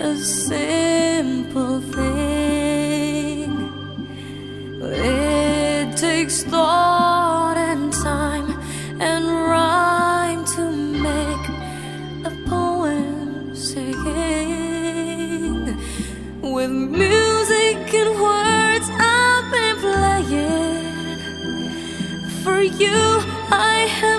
a simple thing. It takes thought and time and rhyme to make a poem sing. With music and words, I've been playing. For you, I have.